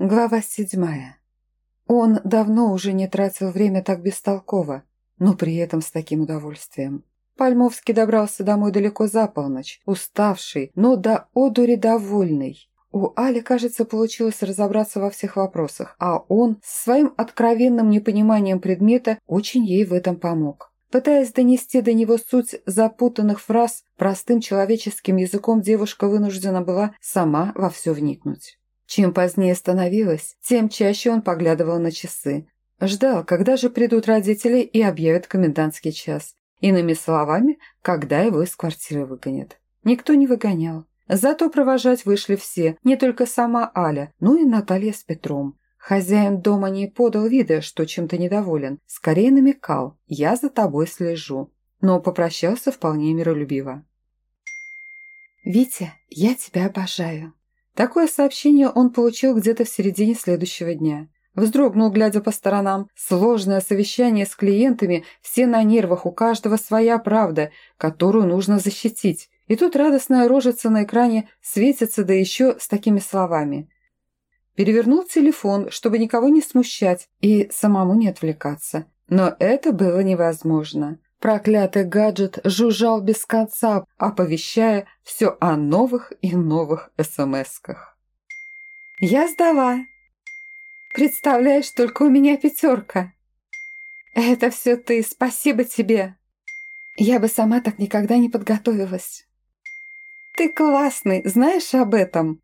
Глава седьмая. Он давно уже не тратил время так бестолково, но при этом с таким удовольствием. Пальмовский добрался домой далеко за полночь, уставший, но до одури довольный. У Али, кажется, получилось разобраться во всех вопросах, а он со своим откровенным непониманием предмета очень ей в этом помог. Пытаясь донести до него суть запутанных фраз, простым человеческим языком девушка вынуждена была сама во все вникнуть. Чем позднее становилось, тем чаще он поглядывал на часы. Ждал, когда же придут родители и объявят комендантский час. Иными словами, когда его из квартиры выгонят. Никто не выгонял. Зато провожать вышли все, не только сама Аля, но и Наталья с Петром. Хозяин дома не подал вида, что чем-то недоволен. Скорее намекал «я за тобой слежу», но попрощался вполне миролюбиво. «Витя, я тебя обожаю», Такое сообщение он получил где-то в середине следующего дня. Вздрогнул, глядя по сторонам. Сложное совещание с клиентами, все на нервах, у каждого своя правда, которую нужно защитить. И тут радостная рожица на экране светится, да еще с такими словами. Перевернул телефон, чтобы никого не смущать и самому не отвлекаться. Но это было невозможно. Проклятый гаджет жужжал без конца, оповещая все о новых и новых СМСках. «Я сдала. Представляешь, только у меня пятерка. Это все ты, спасибо тебе. Я бы сама так никогда не подготовилась. Ты классный, знаешь об этом?»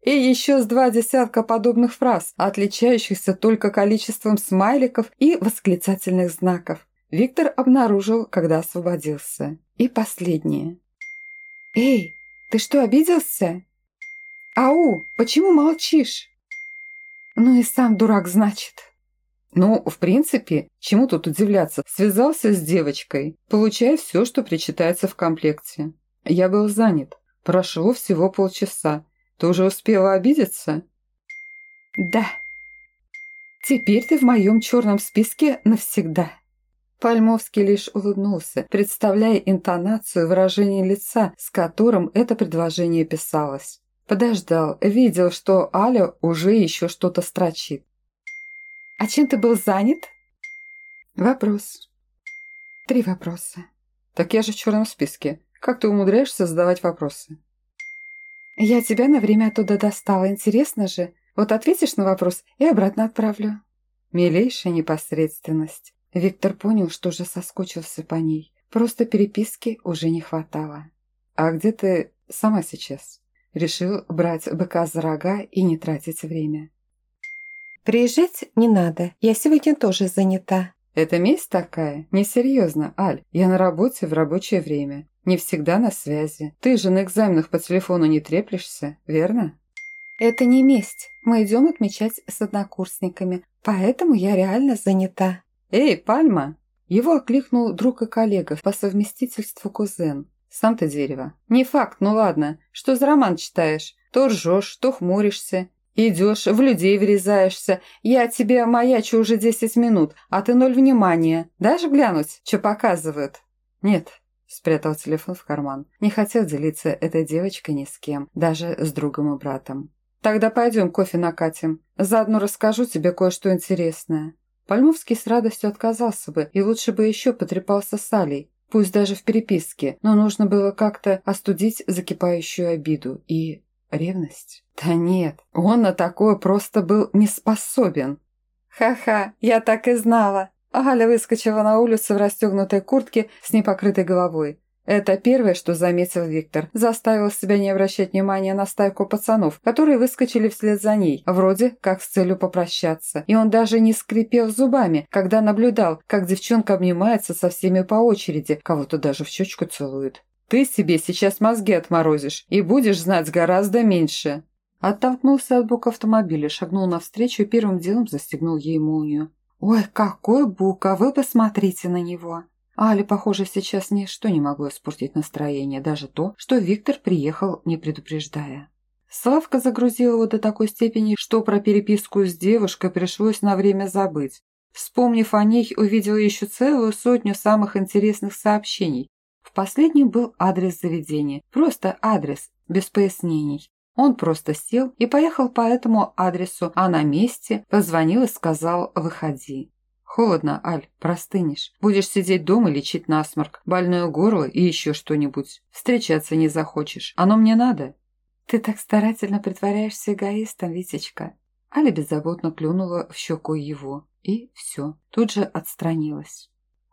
И еще с два десятка подобных фраз, отличающихся только количеством смайликов и восклицательных знаков. Виктор обнаружил, когда освободился. И последнее. «Эй, ты что, обиделся?» «Ау, почему молчишь?» «Ну и сам дурак, значит». «Ну, в принципе, чему тут удивляться? Связался с девочкой, получая все, что причитается в комплекте. Я был занят. Прошло всего полчаса. Ты уже успела обидеться?» «Да. Теперь ты в моем черном списке навсегда». Пальмовский лишь улыбнулся, представляя интонацию выражения лица, с которым это предложение писалось. Подождал, видел, что Аля уже еще что-то строчит. «А чем ты был занят?» «Вопрос». «Три вопроса». «Так я же в черном списке. Как ты умудряешься задавать вопросы?» «Я тебя на время оттуда достала, интересно же. Вот ответишь на вопрос и обратно отправлю». Милейшая непосредственность. Виктор понял, что уже соскучился по ней. Просто переписки уже не хватало. «А где ты сама сейчас?» Решил брать быка за рога и не тратить время. «Приезжать не надо. Я сегодня тоже занята». «Это месть такая? Несерьезно, Аль. Я на работе в рабочее время. Не всегда на связи. Ты же на экзаменах по телефону не треплешься, верно?» «Это не месть. Мы идем отмечать с однокурсниками, поэтому я реально занята». «Эй, Пальма!» Его окликнул друг и коллега, по совместительству кузен. «Сам-то дерево». «Не факт, ну ладно. Что за роман читаешь? То ржешь, то хмуришься. Идешь, в людей врезаешься. Я тебе маячу уже десять минут, а ты ноль внимания. Дашь глянуть, что показывают?» «Нет», – спрятал телефон в карман. Не хотел делиться этой девочкой ни с кем, даже с другом и братом. «Тогда пойдем кофе накатим. Заодно расскажу тебе кое-что интересное». Пальмовский с радостью отказался бы и лучше бы еще потрепался с Алей, пусть даже в переписке, но нужно было как-то остудить закипающую обиду и ревность. Да нет, он на такое просто был не способен. «Ха-ха, я так и знала!» Галя выскочила на улицу в расстегнутой куртке с непокрытой головой. Это первое, что заметил Виктор. Заставил себя не обращать внимания на стайку пацанов, которые выскочили вслед за ней, вроде как с целью попрощаться. И он даже не скрипел зубами, когда наблюдал, как девчонка обнимается со всеми по очереди, кого-то даже в щечку целует. «Ты себе сейчас мозги отморозишь и будешь знать гораздо меньше». Оттолкнулся от бока автомобиля, шагнул навстречу и первым делом застегнул ей молнию. «Ой, какой бука! Вы посмотрите на него!» Але, похоже, сейчас ничто не могло испортить настроение, даже то, что Виктор приехал, не предупреждая. Славка загрузил его до такой степени, что про переписку с девушкой пришлось на время забыть. Вспомнив о ней, увидел еще целую сотню самых интересных сообщений. В последнем был адрес заведения, просто адрес, без пояснений. Он просто сел и поехал по этому адресу, а на месте позвонил и сказал «выходи». «Холодно, Аль, простынешь. Будешь сидеть дома, лечить насморк, больное горло и еще что-нибудь. Встречаться не захочешь. Оно мне надо». «Ты так старательно притворяешься эгоистом, Витечка». Аля беззаботно клюнула в щеку его. И все. Тут же отстранилась.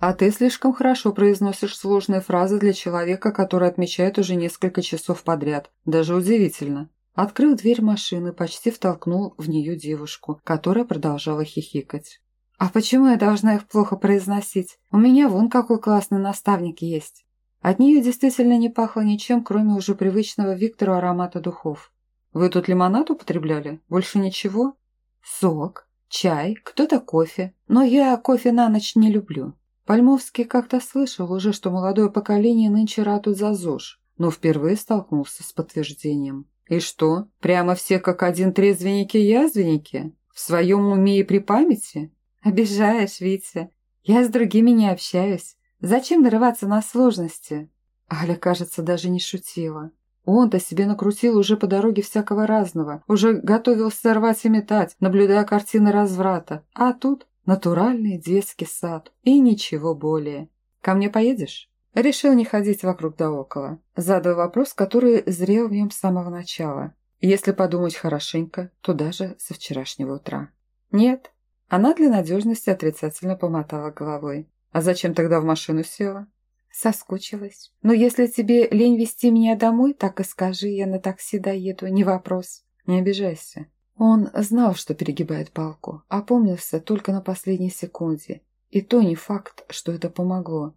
«А ты слишком хорошо произносишь сложные фразы для человека, который отмечает уже несколько часов подряд. Даже удивительно». Открыл дверь машины, почти втолкнул в нее девушку, которая продолжала хихикать. «А почему я должна их плохо произносить? У меня вон какой классный наставник есть». От нее действительно не пахло ничем, кроме уже привычного Виктору аромата духов. «Вы тут лимонад употребляли? Больше ничего?» «Сок, чай, кто-то кофе. Но я кофе на ночь не люблю». Пальмовский как-то слышал уже, что молодое поколение нынче ратует за ЗОЖ, но впервые столкнулся с подтверждением. «И что, прямо все как один трезвенники-язвенники? В своем уме и при памяти?» «Обижаешь, Витя. Я с другими не общаюсь. Зачем нарываться на сложности?» Аля, кажется, даже не шутила. Он-то себе накрутил уже по дороге всякого разного, уже готовился рвать и метать, наблюдая картины разврата. А тут натуральный детский сад и ничего более. «Ко мне поедешь?» Решил не ходить вокруг да около. Задал вопрос, который зрел в нем с самого начала. Если подумать хорошенько, то даже со вчерашнего утра. «Нет», она для надежности отрицательно помотала головой. «А зачем тогда в машину села?» «Соскучилась. Но если тебе лень вести меня домой, так и скажи, я на такси доеду, не вопрос». «Не обижайся». Он знал, что перегибает палку, опомнился только на последней секунде. И то не факт, что это помогло.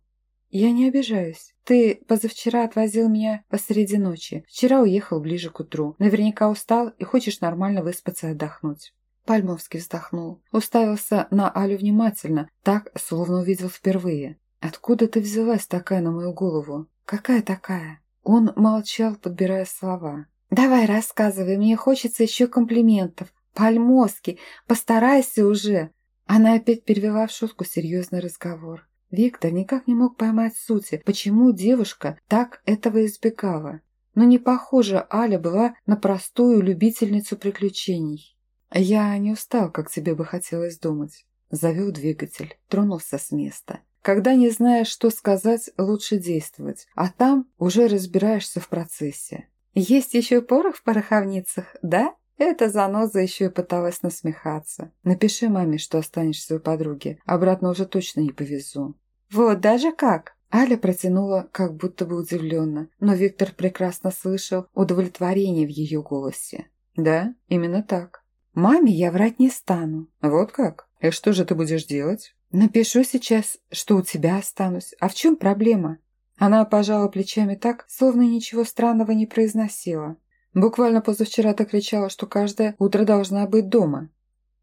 «Я не обижаюсь. Ты позавчера отвозил меня посреди ночи. Вчера уехал ближе к утру. Наверняка устал и хочешь нормально выспаться и отдохнуть». Пальмовский вздохнул, уставился на Алю внимательно, так, словно увидел впервые. «Откуда ты взялась такая на мою голову? Какая такая?» Он молчал, подбирая слова. «Давай рассказывай, мне хочется еще комплиментов. Пальмовский, постарайся уже!» Она опять перевела в шутку серьезный разговор. Виктор никак не мог поймать сути, почему девушка так этого избегала. Но не похоже Аля была на простую любительницу приключений. «Я не устал, как тебе бы хотелось думать». Завел двигатель, тронулся с места. Когда не знаешь, что сказать, лучше действовать, а там уже разбираешься в процессе. «Есть еще порох в пороховницах, да?» Эта заноза еще и пыталась насмехаться. «Напиши маме, что останешься у подруги. Обратно уже точно не повезу». «Вот даже как!» Аля протянула, как будто бы удивленно, но Виктор прекрасно слышал удовлетворение в ее голосе. «Да, именно так. Маме я врать не стану. Вот как? И что же ты будешь делать? Напишу сейчас, что у тебя останусь. А в чем проблема? Она пожала плечами так, словно ничего странного не произносила. Буквально позавчера ты кричала, что каждое утро должна быть дома.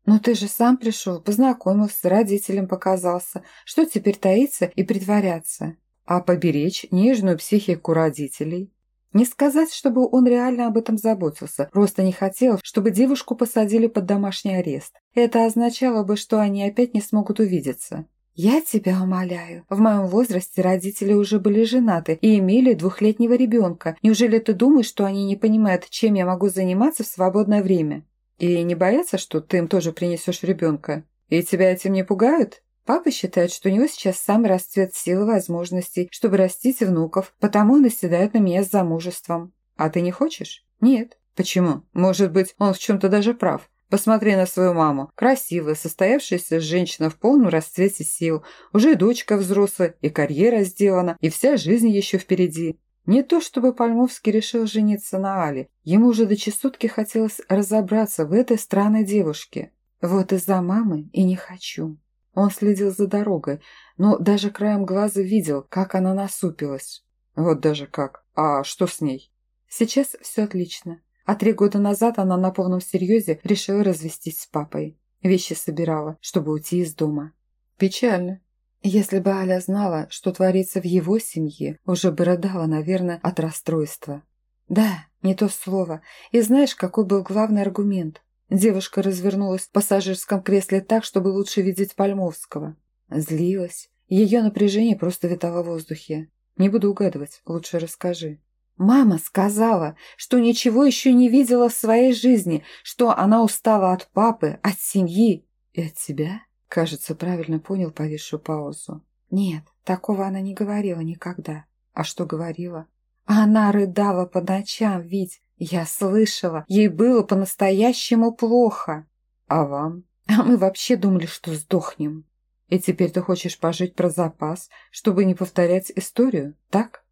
Но ты же сам пришел, познакомился, родителям показался. Что теперь таиться и притворяться? А поберечь нежную психику родителей? Не сказать, чтобы он реально об этом заботился, просто не хотел, чтобы девушку посадили под домашний арест. Это означало бы, что они опять не смогут увидеться. «Я тебя умоляю. В моем возрасте родители уже были женаты и имели двухлетнего ребенка. Неужели ты думаешь, что они не понимают, чем я могу заниматься в свободное время?» «И не боятся, что ты им тоже принесешь ребенка? И тебя этим не пугают?» Папа считает, что у него сейчас самый расцвет сил и возможностей, чтобы растить внуков, потому и наседает на меня с замужеством. А ты не хочешь? Нет. Почему? Может быть, он в чем-то даже прав. Посмотри на свою маму. Красивая, состоявшаяся женщина в полном расцвете сил. Уже дочка взрослая, и карьера сделана, и вся жизнь еще впереди. Не то чтобы Пальмовский решил жениться на Але. Ему уже до чесотки хотелось разобраться в этой странной девушке. Вот из-за мамы и не хочу. Он следил за дорогой, но даже краем глаза видел, как она насупилась. Вот даже как. А что с ней? Сейчас все отлично. А три года назад она на полном серьезе решила развестись с папой. Вещи собирала, чтобы уйти из дома. Печально. Если бы Аля знала, что творится в его семье, уже бы рыдала, наверное, от расстройства. Да, не то слово. И знаешь, какой был главный аргумент? Девушка развернулась в пассажирском кресле так, чтобы лучше видеть Пальмовского. Злилась. Ее напряжение просто витало в воздухе. «Не буду угадывать, лучше расскажи». Мама сказала, что ничего еще не видела в своей жизни, что она устала от папы, от семьи и от тебя. Кажется, правильно понял повисшую паузу. Нет, такого она не говорила никогда. А что говорила? Она рыдала по ночам, ведь я слышала, ей было по-настоящему плохо. А вам? А мы вообще думали, что сдохнем. И теперь ты хочешь пожить про запас, чтобы не повторять историю, так?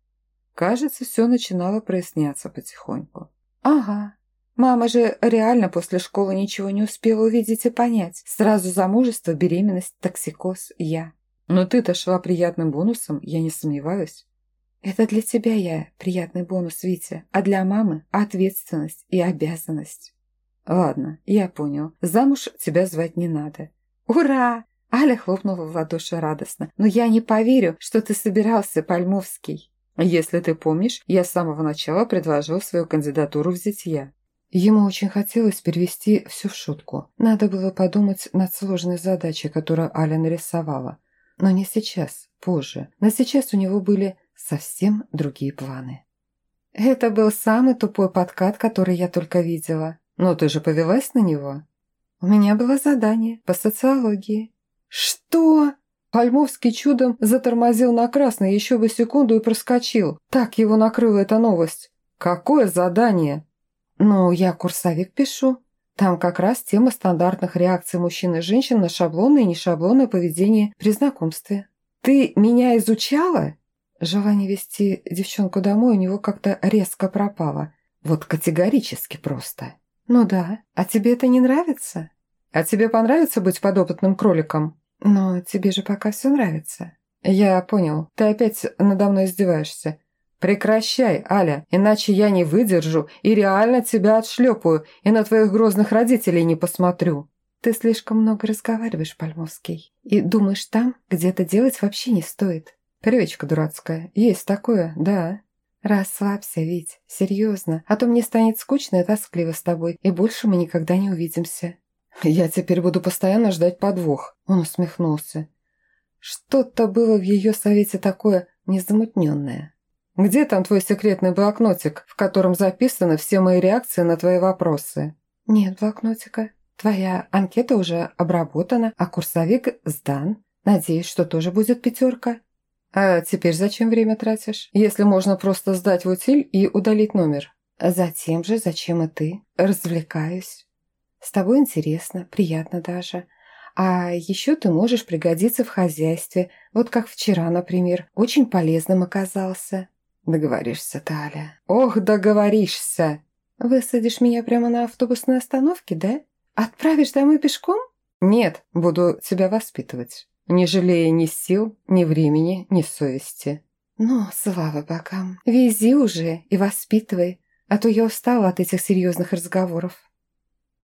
Кажется, все начинало проясняться потихоньку. Ага. Мама же реально после школы ничего не успела увидеть и понять. Сразу замужество, беременность, токсикоз, я. Но ты-то шла приятным бонусом, я не сомневаюсь. Это для тебя я приятный бонус, Витя, а для мамы ответственность и обязанность. Ладно, я понял. Замуж тебя звать не надо. Ура! Аля хлопнула в ладоши радостно. «Но я не поверю, что ты собирался, Пальмовский». «Если ты помнишь, я с самого начала предложил свою кандидатуру в зятья». Ему очень хотелось перевести все в шутку. Надо было подумать над сложной задачей, которую Аля нарисовала. Но не сейчас, позже. Но сейчас у него были совсем другие планы. «Это был самый тупой подкат, который я только видела. Но ты же повелась на него?» «У меня было задание по социологии». «Что?» Пальмовский чудом затормозил на красный еще бы секунду и проскочил. Так его накрыла эта новость. «Какое задание?» «Ну, я курсовик пишу. Там как раз тема стандартных реакций мужчин и женщин на шаблонное и нешаблонное поведение при знакомстве». «Ты меня изучала?» Желание вести девчонку домой у него как-то резко пропало. Вот категорически просто. «Ну да. А тебе это не нравится?» «А тебе понравится быть подопытным кроликом?» «Но тебе же пока все нравится». «Я понял. Ты опять надо мной издеваешься. Прекращай, Аля, иначе я не выдержу и реально тебя отшлепаю и на твоих грозных родителей не посмотрю». «Ты слишком много разговариваешь, Пальмовский, и думаешь там, где это делать вообще не стоит. Привычка дурацкая. Есть такое, да. Расслабься, Вить, серьезно, а то мне станет скучно и тоскливо с тобой, и больше мы никогда не увидимся. Я теперь буду постоянно ждать подвох. Он усмехнулся. Что-то было в ее совете такое незамутненное. Где там твой секретный блокнотик, в котором записаны все мои реакции на твои вопросы? Нет блокнотика. Твоя анкета уже обработана, а курсовик сдан. Надеюсь, что тоже будет пятерка. «А теперь зачем время тратишь, если можно просто сдать в утиль и удалить номер?» «Затем же, зачем и ты. Развлекаюсь. С тобой интересно, приятно даже. А еще ты можешь пригодиться в хозяйстве, вот как вчера, например. Очень полезным оказался». «Договоришься, Таля». «Ох, договоришься!» «Высадишь меня прямо на автобусной остановке, да? Отправишь домой пешком?» «Нет, буду тебя воспитывать» не жалея ни сил, ни времени, ни совести. «Ну, слава богам, вези уже и воспитывай, а то я устала от этих серьезных разговоров».